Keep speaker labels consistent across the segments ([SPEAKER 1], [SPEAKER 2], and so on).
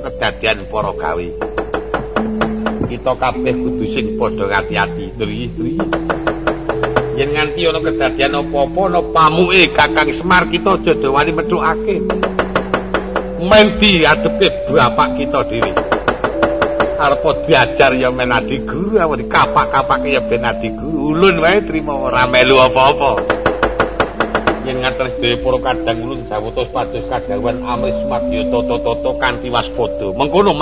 [SPEAKER 1] kedadian para gawe. Kita kabeh kudu sing padha ngati-ati. Dri-dri. Yen nganti ana kedadian apa-apa ana pamuke Kakang Semar kita aja dawani metukake. Mendi adepe bapak kita dhewe. Arep diajar ya men adi guru, apa dikapak-kapak ya ben adi guru. Ulun wae trima ora melu apa-apa. Yen ngatur sedaya para kadang ulun jawata sepados kadawan amris madya tata-tata kanthi waspada. Mengkono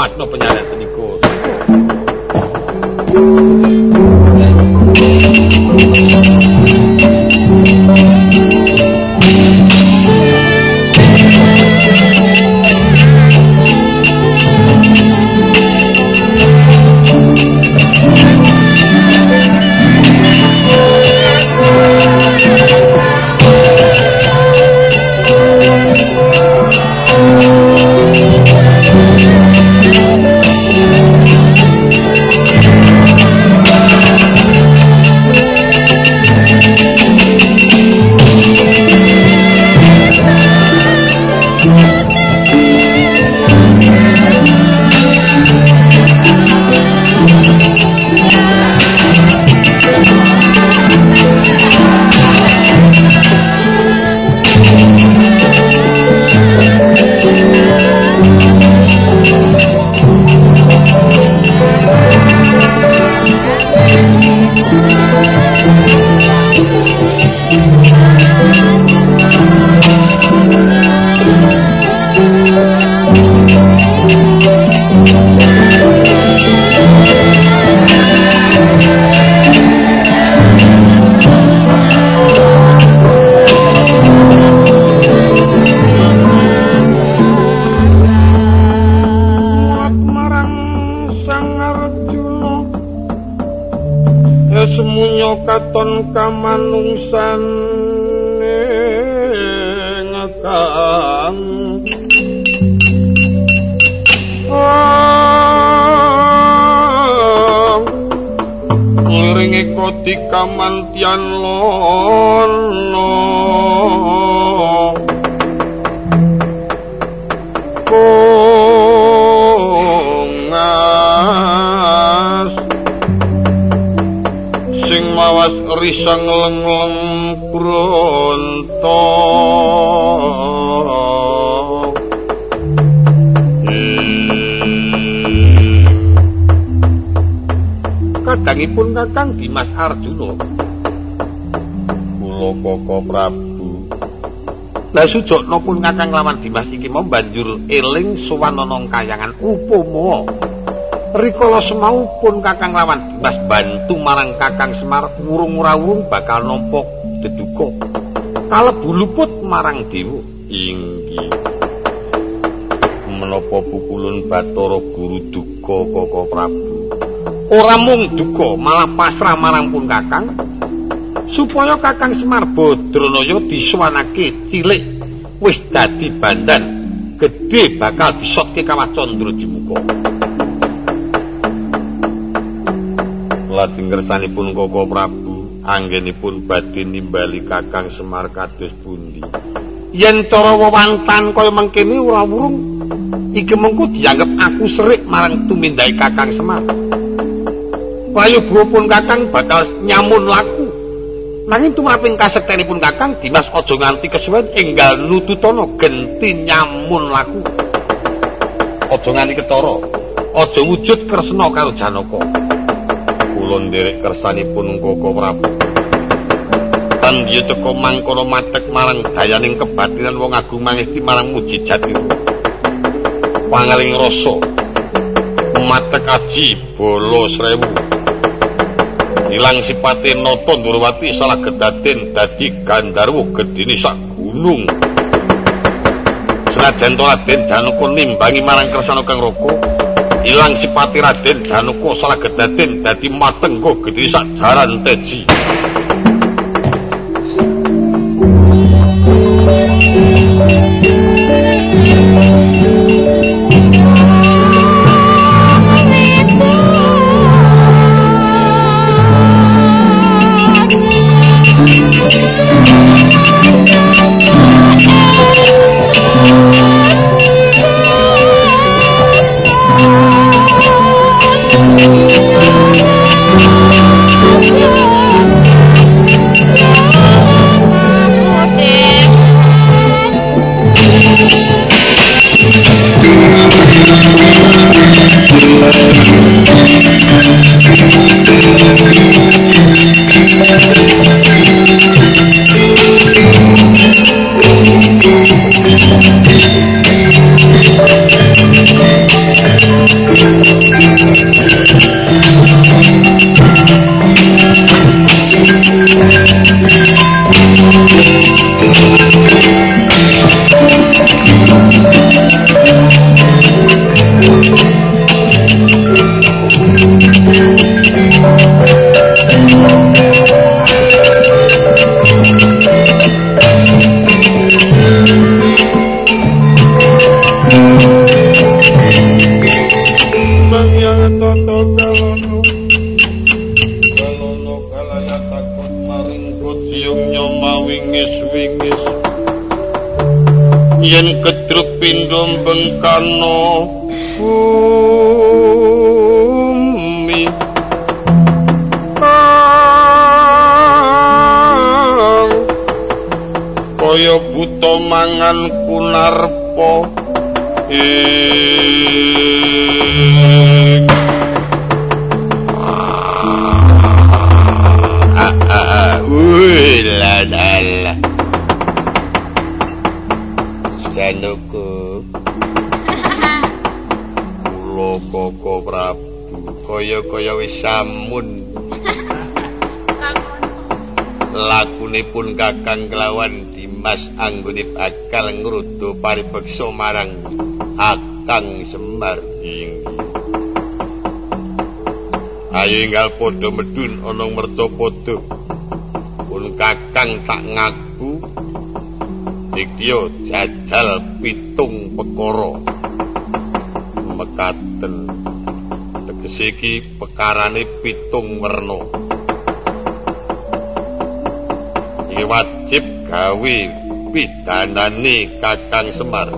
[SPEAKER 1] kamanungsan ning kang ah ngringi kodi kamantian makna penyaran senika Lah sujukna pun kakang lawan Dimas iki mau banjur eling suwanana kayangan upama rikala semau pun kakang lawan. Dimas bantu marang kakang Semar ngurung-urawung bakal nampa deduka. Kalebu luput marang dewa. Inggih. Menapa pukulun Bathara Guru duka Koko Prabu? Ora mung duka malah pasrah marang pun kakang. Supaya Kakang Semar Badranaya disuwanake cilik wis dadi bandan gedhe bakal disotke kawat candra di muka. Lajeng ngersanipun Koko Prabu anggenipun badhe nimbali Kakang Semar kados pundi. Yen cara wewantan kaya mengkene ora wurung iki mengko dianggep aku serik marang tumindake Kakang Semar. Payu pun Kakang bakal nyamun laku Nanging tumraping kasektenipun Kakang Dimas aja nganti kesuwen enggal nututana genti nyamun laku. Aja nganti ketara. Aja wujud kresna karo Janaka. Kula nderek kersanipun Koko Prabu. Pandya teka mangkana matek marang dayaning kebatinan wong agung mangesti marang mujijat iku. Pangaling rasa matek aji bolo srewu. ilang sipate nata Ndurwati salah gedaden dadi gandarwu gedine sak gunung senajan to Raden Janaka nimbangi marang Kresna Kang Raka ilang sipate Raden Janaka salah gedaden dadi matenggo gedine sak jaran teji paribeksa marang Akang Semar ing Ayo inggal padha medun ana mertapada pun Kakang tak ngaku iki jajal pitung perkara mekaten tegese iki pekarane pitung werna. Iki wajib gawe pidanane Kakang Semar.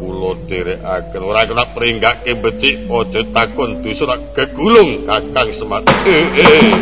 [SPEAKER 1] Kula dherekaken ora kena pringgake becik aja takon dusun gegulung Kakang Semar. Eh, eh.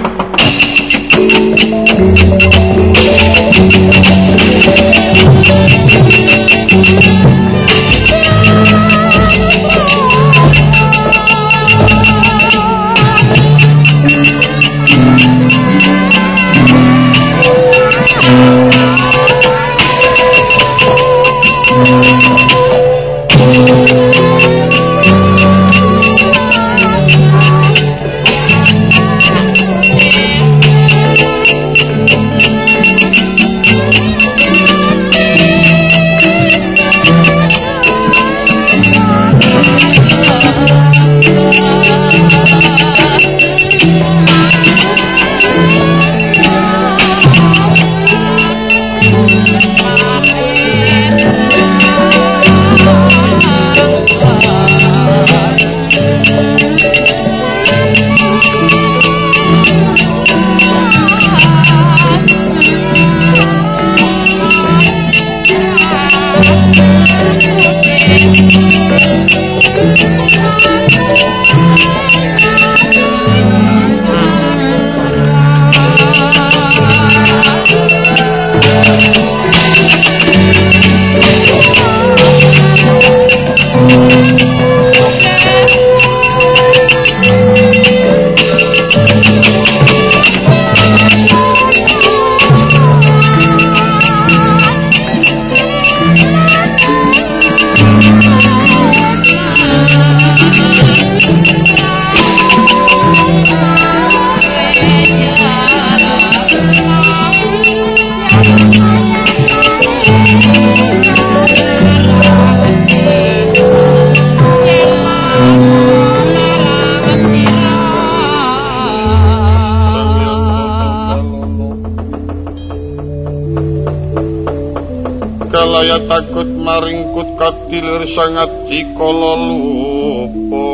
[SPEAKER 1] Kadilir sangat dikala lupa.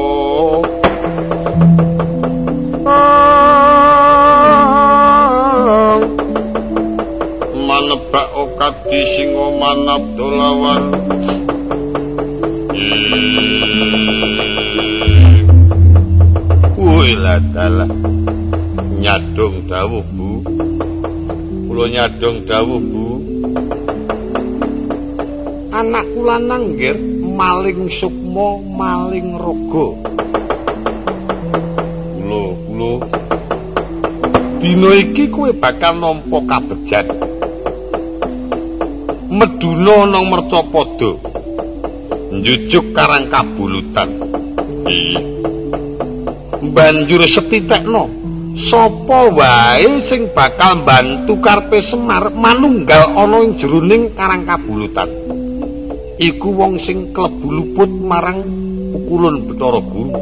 [SPEAKER 1] Manebak okadi singo manab dolawan. Wih dalah dalah nyadong dawuh Bu. Kula nyadong dawuh Bu anak kula nanggir maling sukma maling raga. Kula kula. Dina iki kowe bakal nampa kabejan meduna nang mercapada. Njujuk karang kabulutan. Banjur setitekno sapa wae sing bakal bantu karpe Semar manunggal ana ing jeroning karang kabulutan iku wong sing klebu luput marang pukulun Bathara Guru.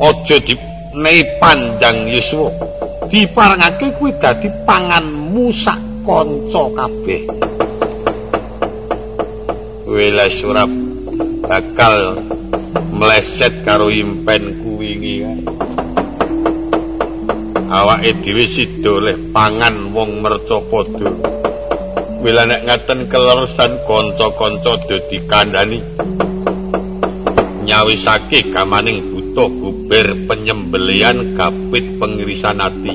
[SPEAKER 1] Aja dinehi panjang yuswa. Diparengake kuwi dadi panganmu sak kanca kabeh. Wela surap bakal meleset karo impen kuwingi awake dhewe sida oleh pangan wong mercapada wela nek ngaten kelersan kanca-kanca dadi kandhani. Nyawisake kamaning buta buber penyembelian kapit pengirisan ati.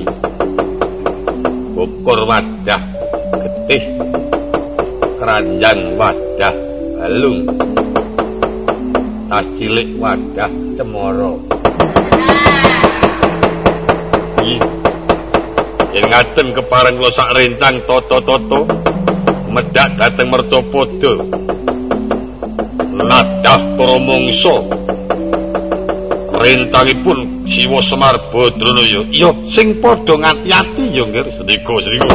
[SPEAKER 1] Ukur wadah getih keranjang wadah balung. Tas cilik wadah cemoro. Yen ngaten kepareng kula sak rencang toto-toto medhak dhateng mercapada nadah para mangsa. Rentangipun Siwa Semar Badranaya. Iya sing padha ngati-ati ya nggih sedika-sedika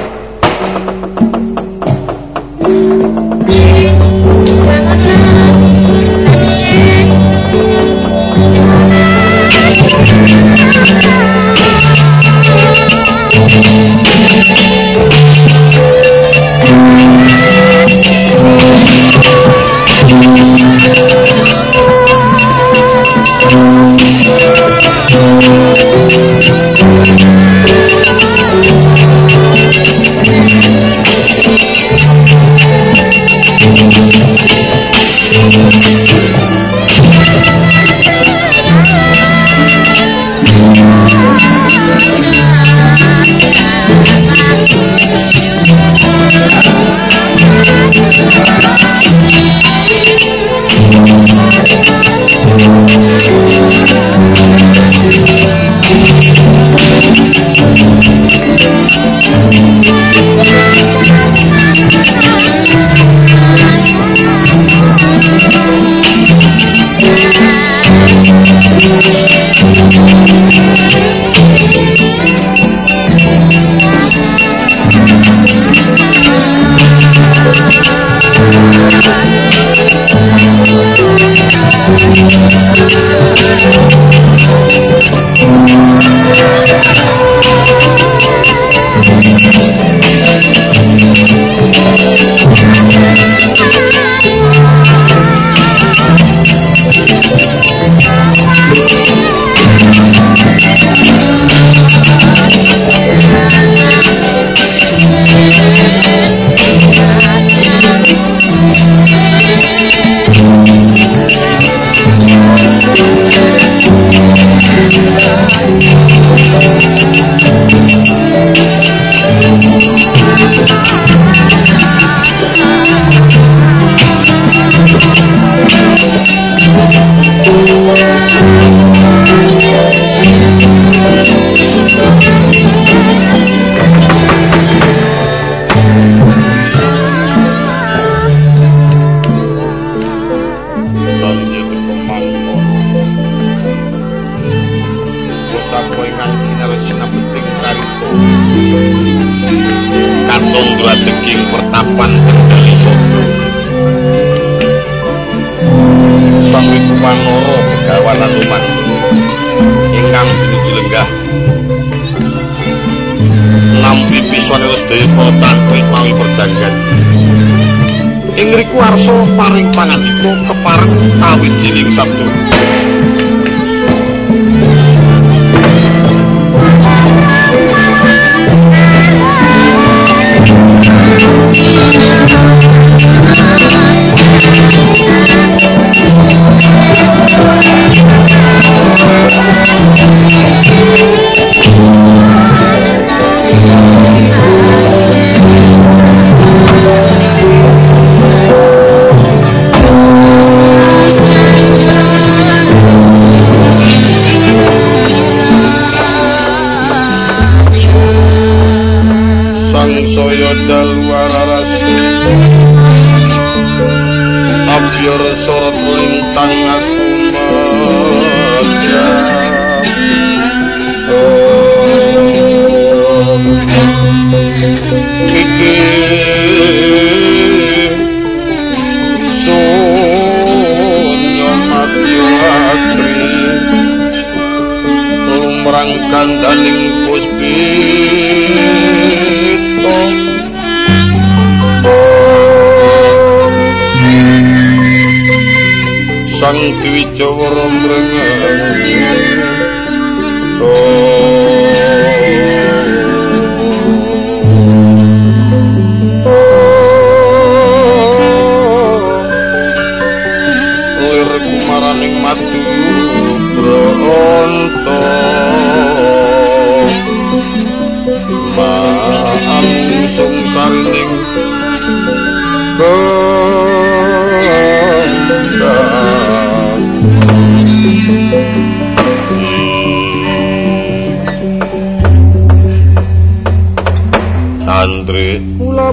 [SPEAKER 2] Thank you.
[SPEAKER 1] Yeah. Diwijawara mrengeng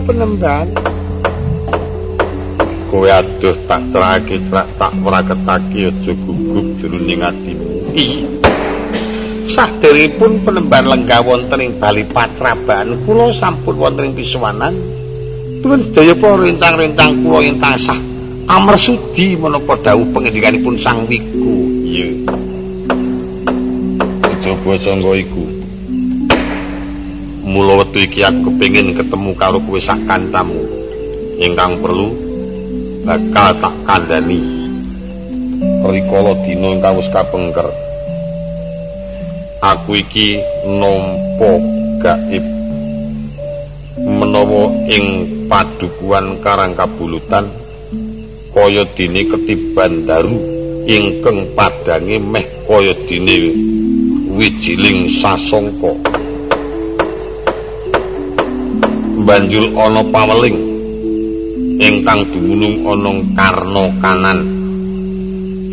[SPEAKER 2] penemban
[SPEAKER 1] kowe aduh tak cerake cerak tak praketake aja gugup jroning atimu. I saderipun penemban lenggah wonten ing bali patraban kula sampun wonten ing pisuwanan tuwin sedaya para rencang-rencang kula ing tasah amersudi menapa dawuh pengendikanipun sang wiku. Iya. Coba sangga iku mula wektu iki aku kepengin ketemu karo kowe sak kancamu. Ingkang perlu bakal tak kandhani. Rikala dina ingkang wis kapengker. Aku iki nampa gaib menawa ing padukuan karang kabulutan kaya dene ketiban daru ingkang padange meh kaya dene wijiling sasongko banjur ana paweling ingkang dumunung ana karna kanan.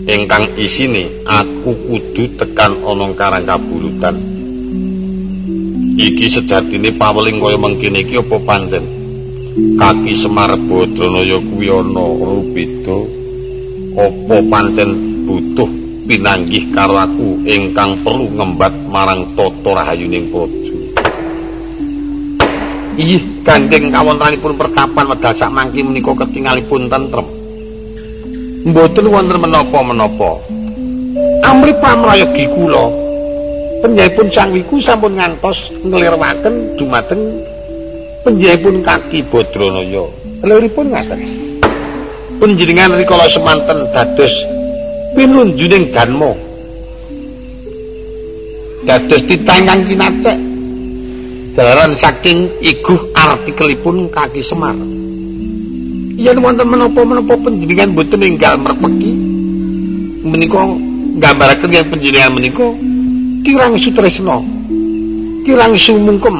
[SPEAKER 1] Ingkang isine aku kudu tekan ana karang kabulutan. Iki sejatine paweling kaya mengkene iki apa pancen kaki semar badranaya kuwi ana rubeda. Apa pancen butuh pinanggih karo aku ingkang perlu ngembat marang tata rahayuning praja Ih, gandeng kawontenanipun pertapan wedal sak mangki menika ketingalipun tentrem. Mboten wonten menapa-menapa. Amri pamrayogi kula panjenenganipun sang wiku sampun ngantos nglirwaken dumateng panjenenganipun kaki Badranaya. Liripun ngaten. Panjenengan rikala semanten dados pinunjuning Danma. Dados titangkang kinacek Jalaran saking iguh artikelipun kaki semar. Yen wonten menapa-menapa panjenengan boten ninggal merpeki menika gambaraken yen panjenengan menika kirang sutresna. Kirang sumungkem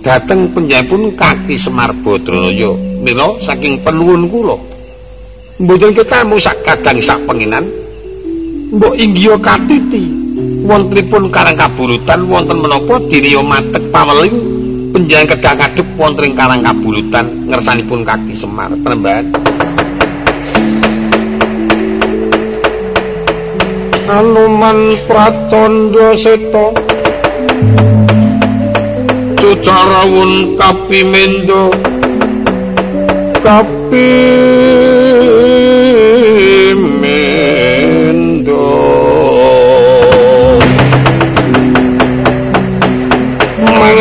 [SPEAKER 1] dhateng panjenenganipun kaki semar Badraya. Mila saking penuwun kula mboten ketamu sak kadang sak penginan mbok inggih katiti wontenipun karang kaburutan wonten menapa diniya matek paweling penjang kedang kadep wonten ing karang kabulutan ngersanipun kaki Semar. Penemban
[SPEAKER 2] Anuman Pratandha Seta. Cucarawun Kapimendo. Kapimendo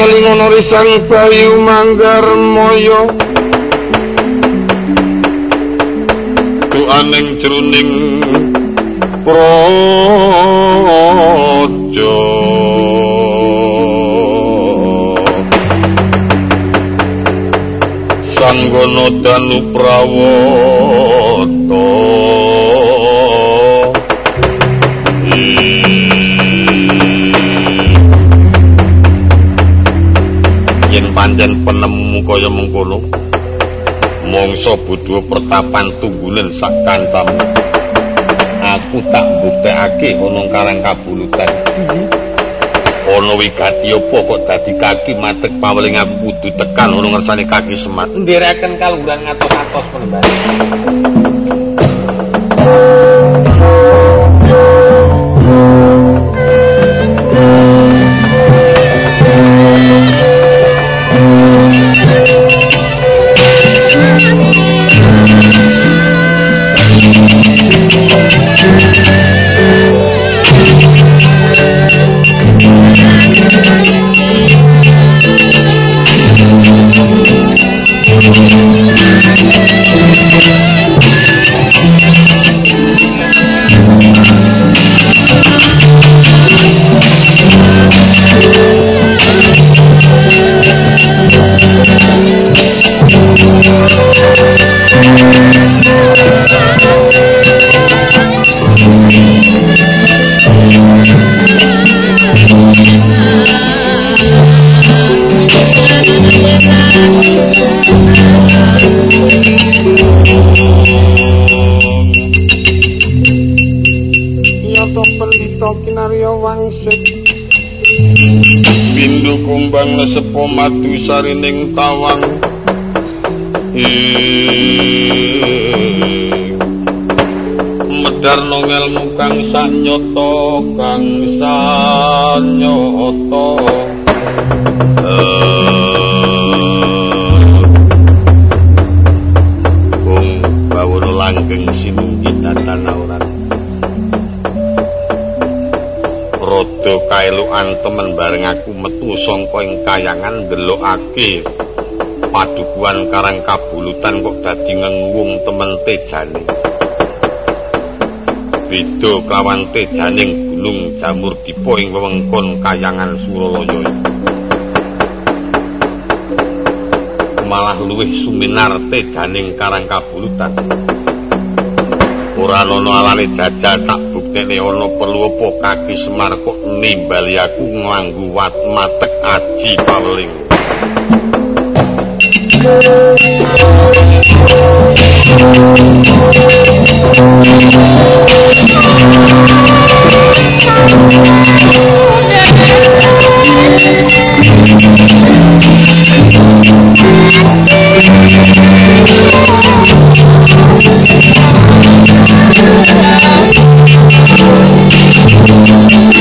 [SPEAKER 2] mangeling ana risang bayu manggar moyo. Tu aning jroning praja sanggono danu prawata pancen penemu kaya mengkono. Mongso budwa pertapan tunggunen sak kancam. Aku tak buktekake ana karang kabulutan. Ana wigati apa kok dadi kaki matek paweling aku kudu tekan ana ngersane kaki semat ndereken kaluhuran ngatos-atos penembahan
[SPEAKER 1] wangsit.
[SPEAKER 2] Bindu kumbang lesepo madu sarining tawang. Medar nongelmu kang sanyata kang sanyata Bung bawono langgeng Rodo kaelukan temen bareng aku metu sangka ing kayangan ndelokake. Padukuan karang kabulutan kok dadi ngengung temen tejane. Beda kawan tejaning gunung jamur dipo ing wewengkon kayangan Suralaya malah luwih suminar tejaning karang kabulutan. Ora ana alane jajal tak buktene ana perlu apa? Kaki semar kok nimbali aku nganggo wat matek aji paweling iki Thank you.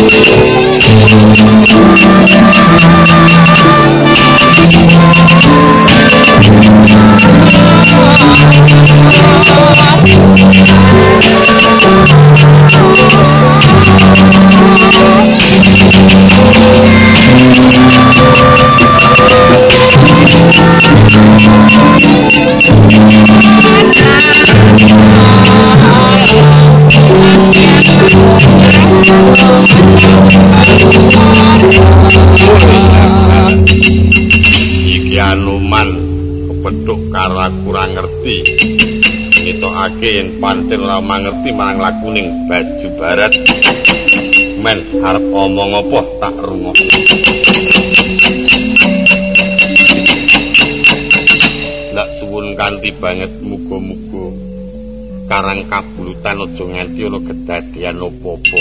[SPEAKER 2] Ngetokake yen pancen ora mangerti marang lakuning baju barat. Men arep omong apa tak rungokno ndak suwun kanthi banget muga-muga karang kabulutan aja nganti ana kedadian apa-apa.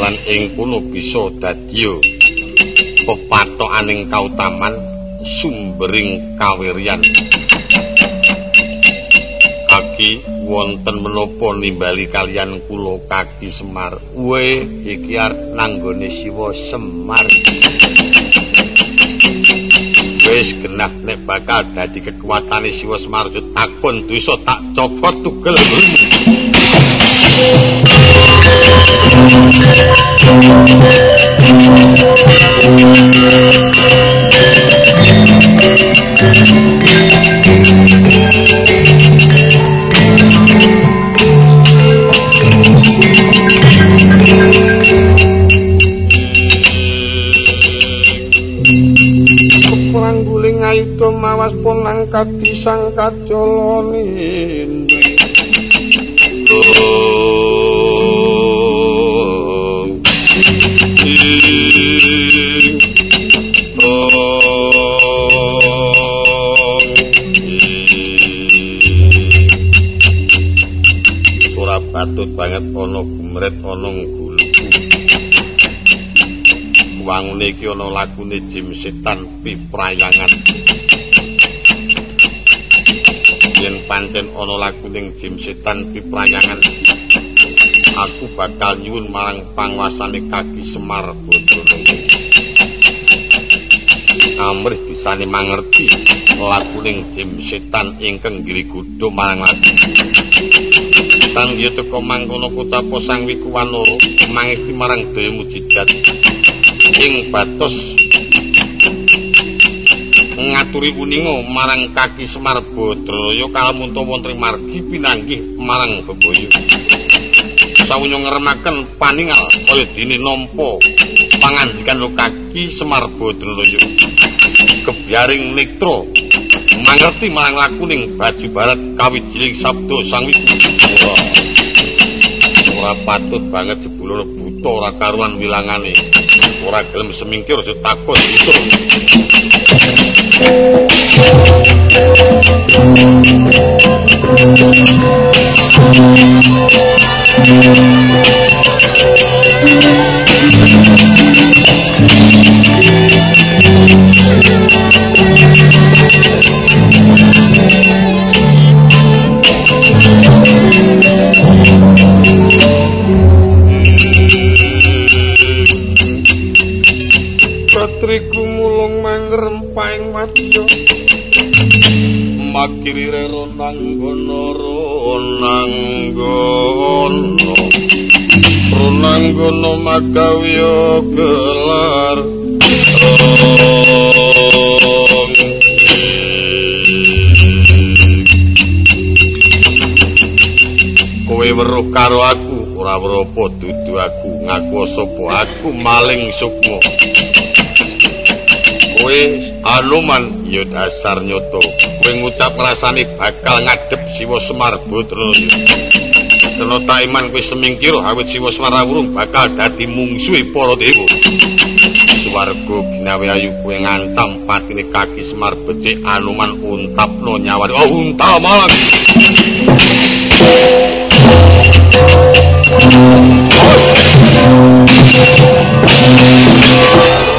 [SPEAKER 2] Lan ing kono bisa dadi pepatokaning kautaman sumbering kawiryan kaki wonten menapa nimbali kalian kula kaki semar. We iki arep nanggone siwa semar. Wis genah nek bakal dadi kekuatane siwa semar takon dosa tak copot tugel.
[SPEAKER 1] Keprangguling ayuda mawas ponang kadisang kajoloni
[SPEAKER 2] Ora patut banget ana gumret ana. Wangune iki ana lagune Jim Setan Piprayangan. Yen pancen ana laguning Jim Setan Piprayangan, aku bakal nyuwun marang panguasane kaki Semar Bodrono. Amrih bisane mangerti laguning Jim Setan ingkang girigudo marang lagu. Tan dia teko mangkono kota posang wikuwanoro mangiki marang daya mujijat ing batos ngaturi uningo marang kaki Semar Badranaya kalamunta wonten margi pinanggih marang bebaya sawunya ngremaken paningal kaya dene nampa pangandikan lo kaki Semar Badranaya kebyaring nektra mangerti marang lakuning baju barat kawijining sabda sang wiku patut banget jebul buta ora karuan wilangane. Ora gelem semingkir aja takut itu
[SPEAKER 1] Patriku makiri rero nanggono nanggono. Nanggono magawya gelar. Kowe weruh karo aku ora weruh dudu aku ngaku sapa aku maling sukma. Kowe anuman ya dasar nyoto. Kowe ngucap rasane bakal ngadep Siwa Semar Putra Kena tak iman kowe semingkir awit Siwa Semar Wurung bakal dadi mungsuhe para dewa. Swarga ginawe ayu kowe ngantam patine kaki Semar becik anuman untapno nyawari. Oh unta malang Ora